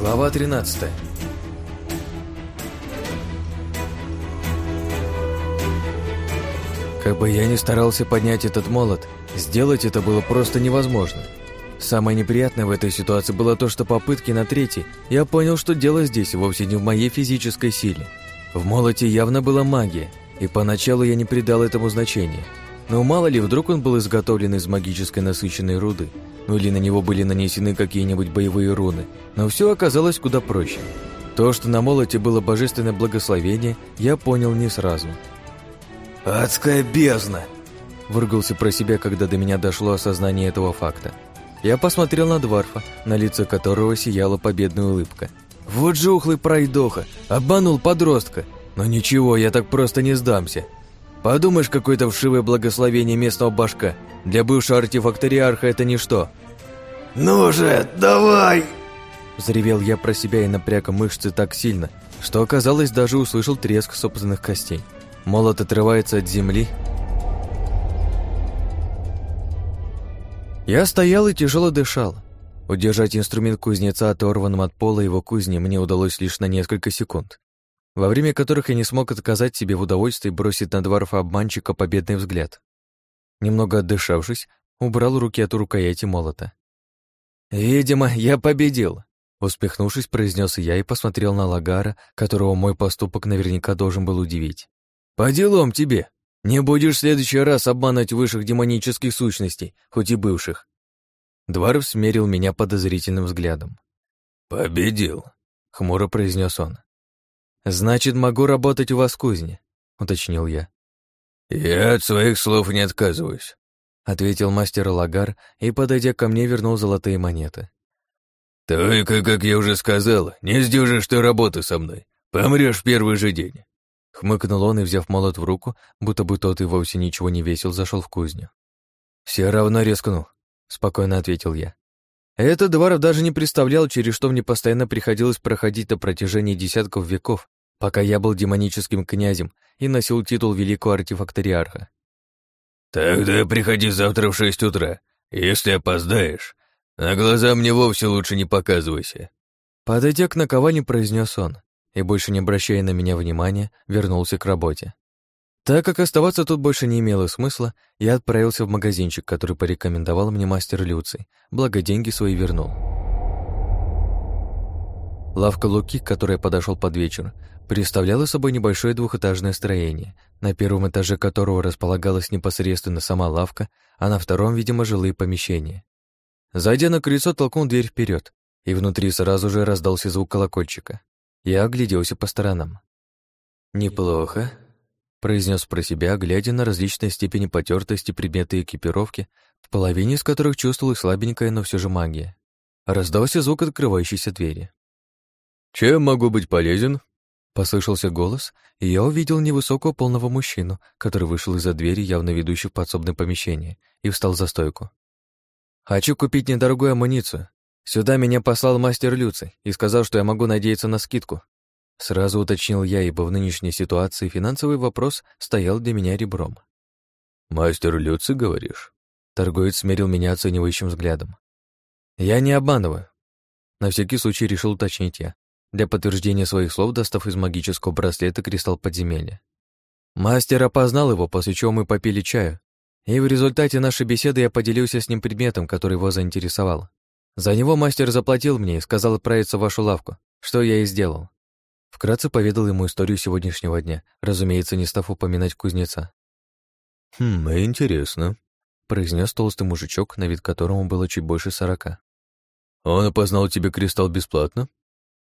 Глава 13 Как бы я ни старался поднять этот молот, сделать это было просто невозможно. Самое неприятное в этой ситуации было то, что попытки на третий я понял, что дело здесь вовсе не в моей физической силе. В молоте явно была магия, и поначалу я не придал этому значения. Но мало ли, вдруг он был изготовлен из магической насыщенной руды, ну или на него были нанесены какие-нибудь боевые руны, но все оказалось куда проще. То, что на молоте было божественное благословение, я понял не сразу. «Адская бездна!» Выругался про себя, когда до меня дошло осознание этого факта. Я посмотрел на Дварфа, на лице которого сияла победная улыбка. Вот же ухлый пройдоха, обманул подростка. Но ничего, я так просто не сдамся. Подумаешь, какое-то вшивое благословение местного башка. Для бывшего артефакториарха это ничто. «Ну же, давай!» Взревел я про себя и напряг мышцы так сильно, что, оказалось, даже услышал треск собственных костей. Молот отрывается от земли. Я стоял и тяжело дышал. Удержать инструмент кузнеца оторванным от пола его кузни мне удалось лишь на несколько секунд, во время которых я не смог отказать себе в удовольствии бросить на дворфа обманщика победный взгляд. Немного отдышавшись, убрал руки от рукояти молота. «Видимо, я победил», — успехнувшись, произнес я и посмотрел на Лагара, которого мой поступок наверняка должен был удивить. «По делам тебе! Не будешь в следующий раз обманывать высших демонических сущностей, хоть и бывших!» Дваров смерил меня подозрительным взглядом. «Победил», — хмуро произнес он. «Значит, могу работать у вас в кузне», — уточнил я. «Я от своих слов не отказываюсь», — ответил мастер Лагар и, подойдя ко мне, вернул золотые монеты. «Только, как я уже сказал, не сдюжишь ты работы со мной. Помрешь в первый же день». Хмыкнул он и, взяв молот в руку, будто бы тот и вовсе ничего не весил, зашел в кузню. «Все равно рискну», — спокойно ответил я. Этот Дваров даже не представлял, через что мне постоянно приходилось проходить на протяжении десятков веков, пока я был демоническим князем и носил титул великого артефакториарха. «Тогда приходи завтра в шесть утра. Если опоздаешь, на глаза мне вовсе лучше не показывайся». Подойдя к наковальне, произнес он, и, больше не обращая на меня внимания, вернулся к работе. Так как оставаться тут больше не имело смысла, я отправился в магазинчик, который порекомендовал мне мастер Люций, благо деньги свои вернул. Лавка Луки, к которой я подошел под вечер, представляла собой небольшое двухэтажное строение, на первом этаже которого располагалась непосредственно сама лавка, а на втором, видимо, жилые помещения. Зайдя на крыльцо, толкнул дверь вперед, и внутри сразу же раздался звук колокольчика. Я огляделся по сторонам. «Неплохо», — произнес про себя, глядя на различные степени потертости предметы экипировки, в половине из которых чувствовалась слабенькая, но все же магия. Раздался звук открывающейся двери. «Чем могу быть полезен?» Послышался голос, и я увидел невысокого полного мужчину, который вышел из-за двери, явно ведущей в подсобное помещение, и встал за стойку. «Хочу купить недорогую амуницию. Сюда меня послал мастер Люци и сказал, что я могу надеяться на скидку. Сразу уточнил я, ибо в нынешней ситуации финансовый вопрос стоял для меня ребром. «Мастер Люци, говоришь?» Торговец смерил меня оценивающим взглядом. «Я не обманываю». На всякий случай решил уточнить я, для подтверждения своих слов достав из магического браслета кристалл подземелья. Мастер опознал его, после чего мы попили чаю, и в результате нашей беседы я поделился с ним предметом, который его заинтересовал. За него мастер заплатил мне и сказал отправиться в вашу лавку, что я и сделал. Вкратце поведал ему историю сегодняшнего дня, разумеется, не став упоминать кузнеца. «Хм, интересно», — произнес толстый мужичок, на вид которому было чуть больше сорока. «Он опознал тебе кристалл бесплатно?»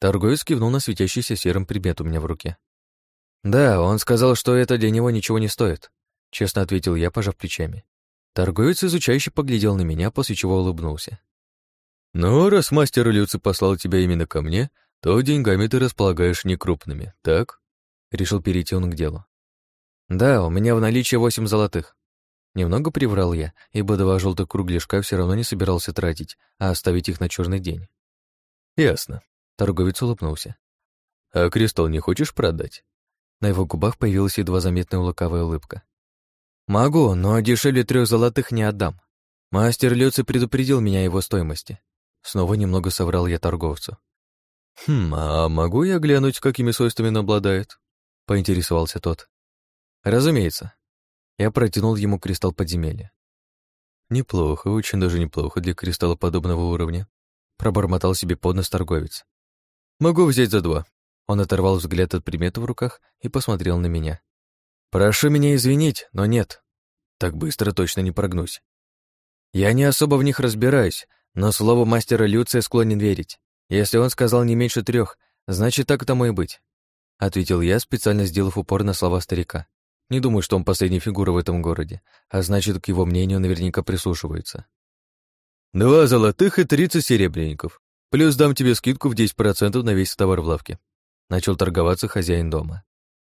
Торговец кивнул на светящийся серым предмет у меня в руке. «Да, он сказал, что это для него ничего не стоит», — честно ответил я, пожав плечами. Торговец изучающе поглядел на меня, после чего улыбнулся. «Ну, раз мастер Люци послал тебя именно ко мне, то деньгами ты располагаешь некрупными, так?» Решил перейти он к делу. «Да, у меня в наличии восемь золотых». Немного приврал я, ибо два желтых кругляшка все равно не собирался тратить, а оставить их на черный день. «Ясно», — торговец улыбнулся. «А кристалл не хочешь продать?» На его губах появилась едва заметная лукавая улыбка. «Могу, но дешевле трех золотых не отдам. Мастер Люци предупредил меня о его стоимости. Снова немного соврал я торговцу. «Хм, а могу я глянуть, какими свойствами он обладает?» — поинтересовался тот. «Разумеется». Я протянул ему кристалл подземелья. «Неплохо, очень даже неплохо для кристалла подобного уровня», — пробормотал себе под нос торговец. «Могу взять за два». Он оторвал взгляд от предмета в руках и посмотрел на меня. «Прошу меня извинить, но нет. Так быстро точно не прогнусь. Я не особо в них разбираюсь, но слову мастера Люция склонен верить. Если он сказал не меньше трех, значит, так тому и быть», — ответил я, специально сделав упор на слова старика. Не думаю, что он последняя фигура в этом городе, а значит, к его мнению наверняка прислушиваются. «Два золотых и тридцать серебряников. Плюс дам тебе скидку в 10% на весь товар в лавке», — начал торговаться хозяин дома.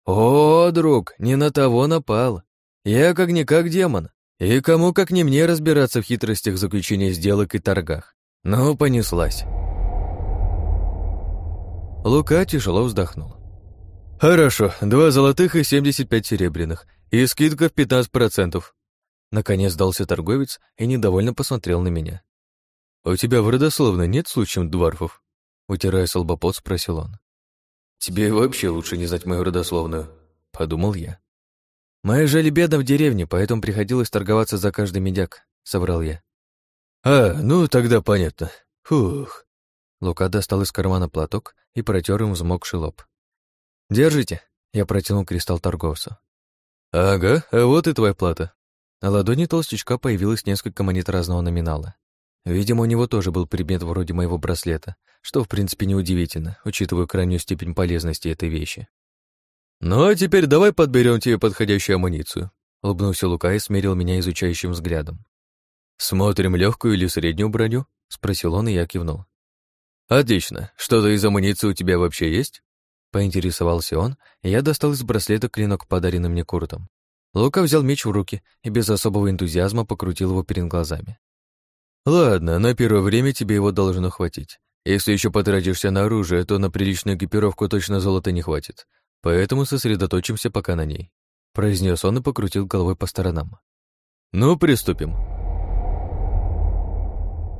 «О, друг, не на того напал. Я как-никак демон, и кому как не мне разбираться в хитростях заключения сделок и торгах. Ну, понеслась». Лука тяжело вздохнул. «Хорошо, два золотых и семьдесят пять серебряных, и скидка в пятнадцать процентов». Наконец дался торговец и недовольно посмотрел на меня. «У тебя в родословной нет случаем дворфов?» Утирая с спросил он. «Тебе вообще лучше не знать мою родословную», — подумал я. «Мы жили бедно в деревне, поэтому приходилось торговаться за каждый медяк», — соврал я. «А, ну тогда понятно. Фух». Лука достал из кармана платок и протер им взмокший лоб. «Держите», — я протянул кристалл торговцу. «Ага, а вот и твоя плата». На ладони толстячка появилось несколько монет разного номинала. Видимо, у него тоже был предмет вроде моего браслета, что, в принципе, неудивительно, учитывая крайнюю степень полезности этой вещи. «Ну, а теперь давай подберем тебе подходящую амуницию», — улыбнулся Лука и смерил меня изучающим взглядом. «Смотрим легкую или среднюю броню?» — спросил он, и я кивнул. «Отлично. Что-то из амуниции у тебя вообще есть?» Поинтересовался он, и я достал из браслета клинок, подаренный мне Куртом. Лука взял меч в руки и без особого энтузиазма покрутил его перед глазами. «Ладно, на первое время тебе его должно хватить. Если еще потратишься на оружие, то на приличную экипировку точно золота не хватит. Поэтому сосредоточимся пока на ней», — произнес он и покрутил головой по сторонам. «Ну, приступим».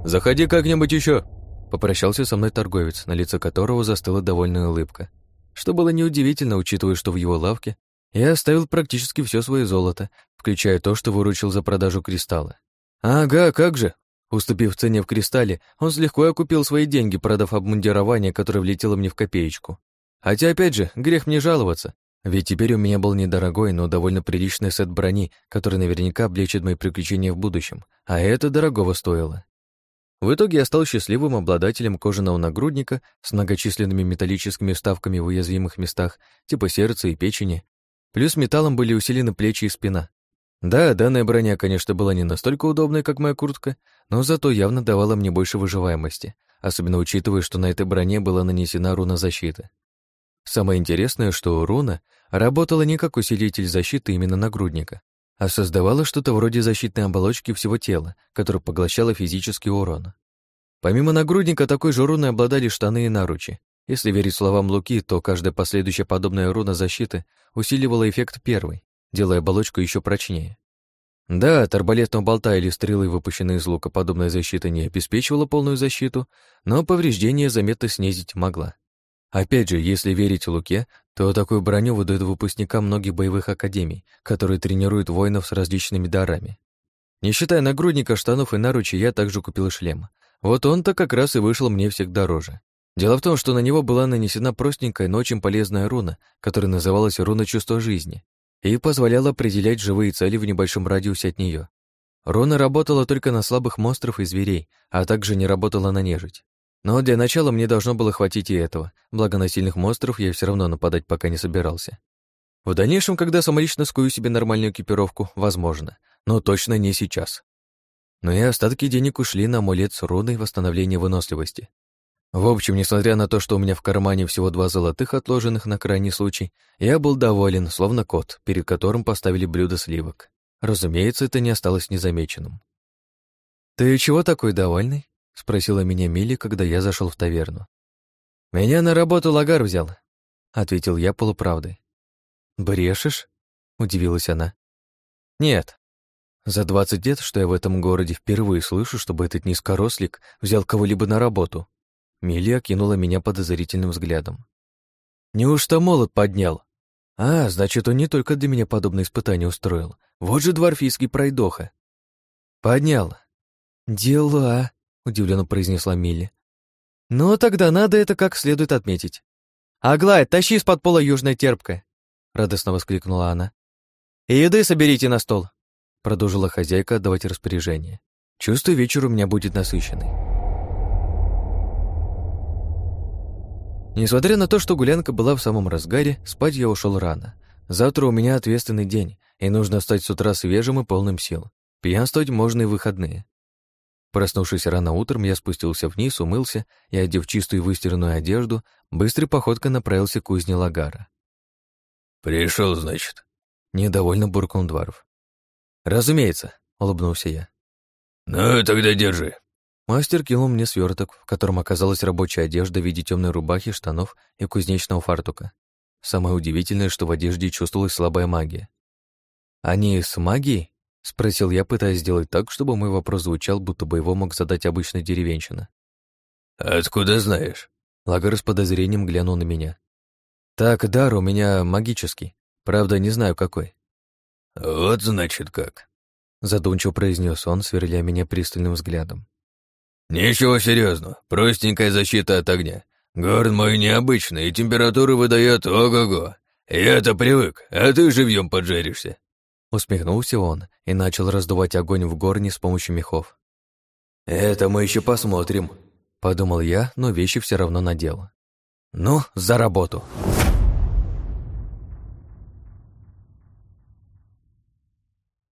«Заходи как-нибудь еще», — попрощался со мной торговец, на лице которого застыла довольная улыбка. Что было неудивительно, учитывая, что в его лавке я оставил практически все свое золото, включая то, что выручил за продажу кристалла. «Ага, как же!» Уступив цене в кристалле, он слегка окупил свои деньги, продав обмундирование, которое влетело мне в копеечку. Хотя, опять же, грех мне жаловаться, ведь теперь у меня был недорогой, но довольно приличный сет брони, который наверняка облегчит мои приключения в будущем, а это дорогого стоило. В итоге я стал счастливым обладателем кожаного нагрудника с многочисленными металлическими вставками в уязвимых местах, типа сердца и печени. Плюс металлом были усилены плечи и спина, да, данная броня, конечно, была не настолько удобной, как моя куртка, но зато явно давала мне больше выживаемости, особенно учитывая, что на этой броне была нанесена руна защиты. Самое интересное, что руна работала не как усилитель защиты именно нагрудника, а создавала что-то вроде защитной оболочки всего тела, которая поглощала физический урон. Помимо нагрудника, такой же руной обладали штаны и наручи. Если верить словам Луки, то каждая последующая подобная руна защиты усиливала эффект первой, делая оболочку еще прочнее. Да, от арбалетного болта или стрелы, выпущенной из лука, подобная защита не обеспечивала полную защиту, но повреждения заметно снизить могла. Опять же, если верить Луке, то такую броню выдают выпускникам многих боевых академий, которые тренируют воинов с различными дарами. Не считая нагрудника, штанов и наручи, я также купил шлем. Вот он-то как раз и вышел мне всех дороже. Дело в том, что на него была нанесена простенькая, но очень полезная руна, которая называлась руна чувства жизни, и позволяла определять живые цели в небольшом радиусе от нее. Руна работала только на слабых монстров и зверей, а также не работала на нежить. Но для начала мне должно было хватить и этого, благо на сильных монстров я все равно нападать пока не собирался. В дальнейшем, когда самолично скую себе нормальную экипировку, возможно, но точно не сейчас. Но и остатки денег ушли на амулет с руной восстановления выносливости. В общем, несмотря на то, что у меня в кармане всего два золотых, отложенных на крайний случай, я был доволен, словно кот, перед которым поставили блюдо сливок. Разумеется, это не осталось незамеченным. «Ты чего такой довольный?» — спросила меня Милли, когда я зашел в таверну. «Меня на работу лагар взял», — ответил я полуправдой. «Брешешь?» — удивилась она. «Нет. За двадцать лет, что я в этом городе впервые слышу, чтобы этот низкорослик взял кого-либо на работу», Милия кинула меня подозрительным взглядом. «Неужто молот поднял?» «А, значит, он не только для меня подобное испытание устроил. Вот же дворфийский пройдоха». «Поднял». «Дела», — удивленно произнесла Милли. «Ну, тогда надо это как следует отметить». «Аглая, тащи из-под пола южная терпкая!» — радостно воскликнула она. «И еды соберите на стол!» — продолжила хозяйка отдавать распоряжение. «Чувствую, вечер у меня будет насыщенный». Несмотря на то, что гулянка была в самом разгаре, спать я ушел рано. Завтра у меня ответственный день, и нужно стать с утра свежим и полным сил. Пьянствовать можно и в выходные. Проснувшись рано утром, я спустился вниз, умылся и, одев чистую выстиранную одежду, быстрой походкой направился к кузне Лагара. «Пришел, значит?» — недовольно буркнул Дваров. «Разумеется», — улыбнулся я. «Ну, тогда держи». Мастер кинул мне сверток, в котором оказалась рабочая одежда в виде темной рубахи, штанов и кузнечного фартука. Самое удивительное, что в одежде чувствовалась слабая магия. «Они с магией?» — спросил я, пытаясь сделать так, чтобы мой вопрос звучал, будто бы его мог задать обычный деревенщина. «Откуда знаешь?» Лагар с подозрением глянул на меня. «Так, дар у меня магический. Правда, не знаю какой». «Вот значит как», — задумчиво произнес он, сверля меня пристальным взглядом. «Ничего серьезного, простенькая защита от огня. Горн мой необычный, и температуру выдает ого-го. Я-то привык, а ты живьем поджаришься. Усмехнулся он и начал раздувать огонь в горне с помощью мехов. «Это мы еще посмотрим», — подумал я, но вещи все равно надел. «Ну, за работу!»